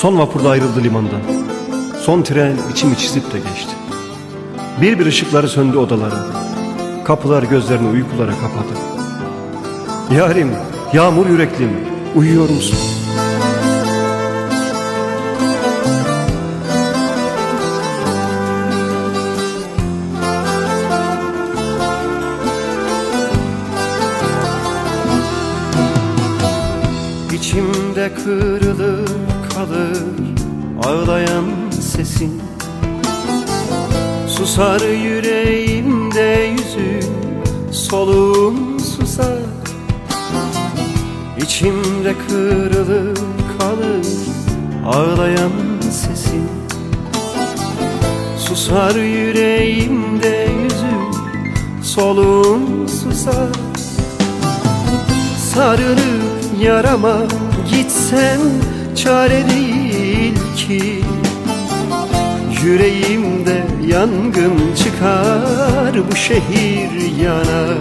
Son vapurda ayrıldı limandan. Son tren içimi çizip de geçti. Bir bir ışıkları söndü odaların. Kapılar gözlerini uykulara kapadı. Yarim, yağmur yüreklim, uyuyor musun? İçimde kırılır kalır ağlayan sesin. Susar yüreğimde yüzün soluğum susar. İçimde kırılır kalır ağlayan sesin. Susar yüreğimde yüzün soluğum susar. Sarılıp yarama gitsem çare değil ki. Yüreğimde yangın çıkar bu şehir yanar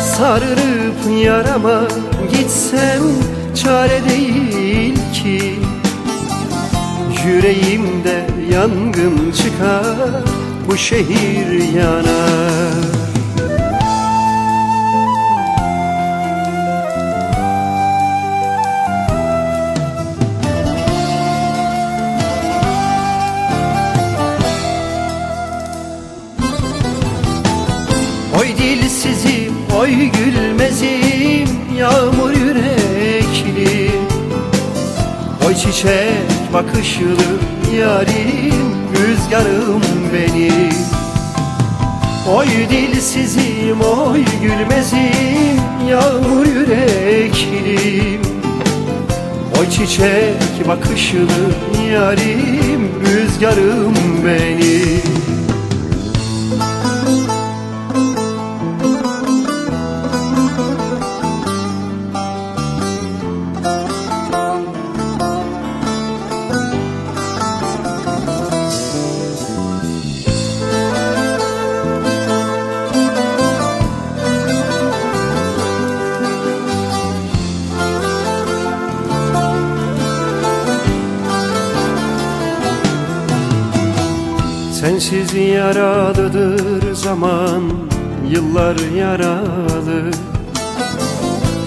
Sarılıp yarama gitsem çare değil ki. Yüreğimde yangın çıkar bu şehir yanar Oy dilsizim, oy gülmezim Yağmur yürekli. Oy çiçek bakışlı yarim Rüzgarım benim. Oy dilsizim, oy gülmezim Yağmur yüreklim. Oy çiçek bakışlı yarim Rüzgarım Sensiz yaralıdır zaman Yıllar yaralı.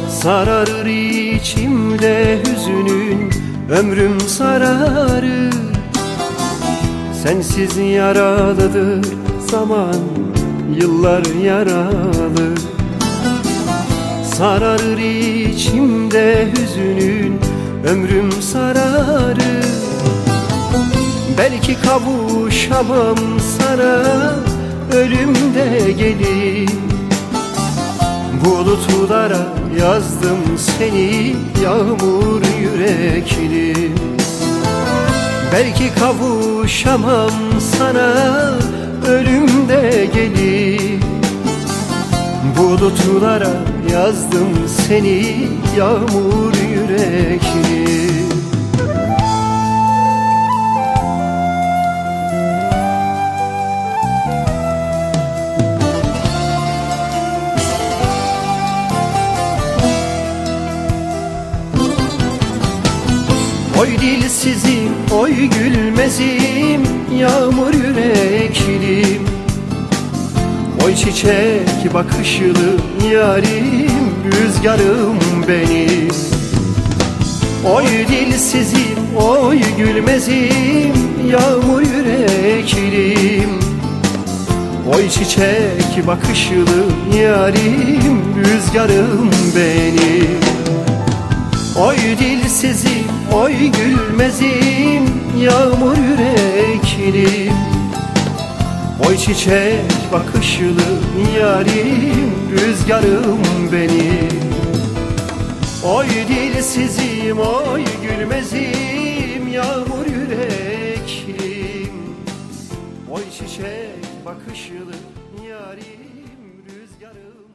Sararır içimde hüzünün Ömrüm sararır. Sensiz yaralıdır zaman Yıllar yaralı. Sararır içimde hüzünün Ömrüm sararır Belki kavuşamam sana ölümde gelir. Bulutlara yazdım seni yağmur yürekli. Belki kavuşamam sana ölümde gelir. Bulutlara yazdım seni yağmur yürekli Oy dilsizim, oy gülmezim Yağmur yüreklim Oy çiçek bakışlı yarim Rüzgarım benim. Oy dilsizim, oy gülmezim Yağmur yüreklim Oy çiçek bakışlı yarim Rüzgarım benim. Oy dilsizim, oy gülmezim Yağmur yüreklim Oy çiçek bakışlı yarim Rüzgarım benim. Oy dilsizim, oy gülmezim Yağmur yüreklim. Oy çiçek bakışlı yarim Rüzgarım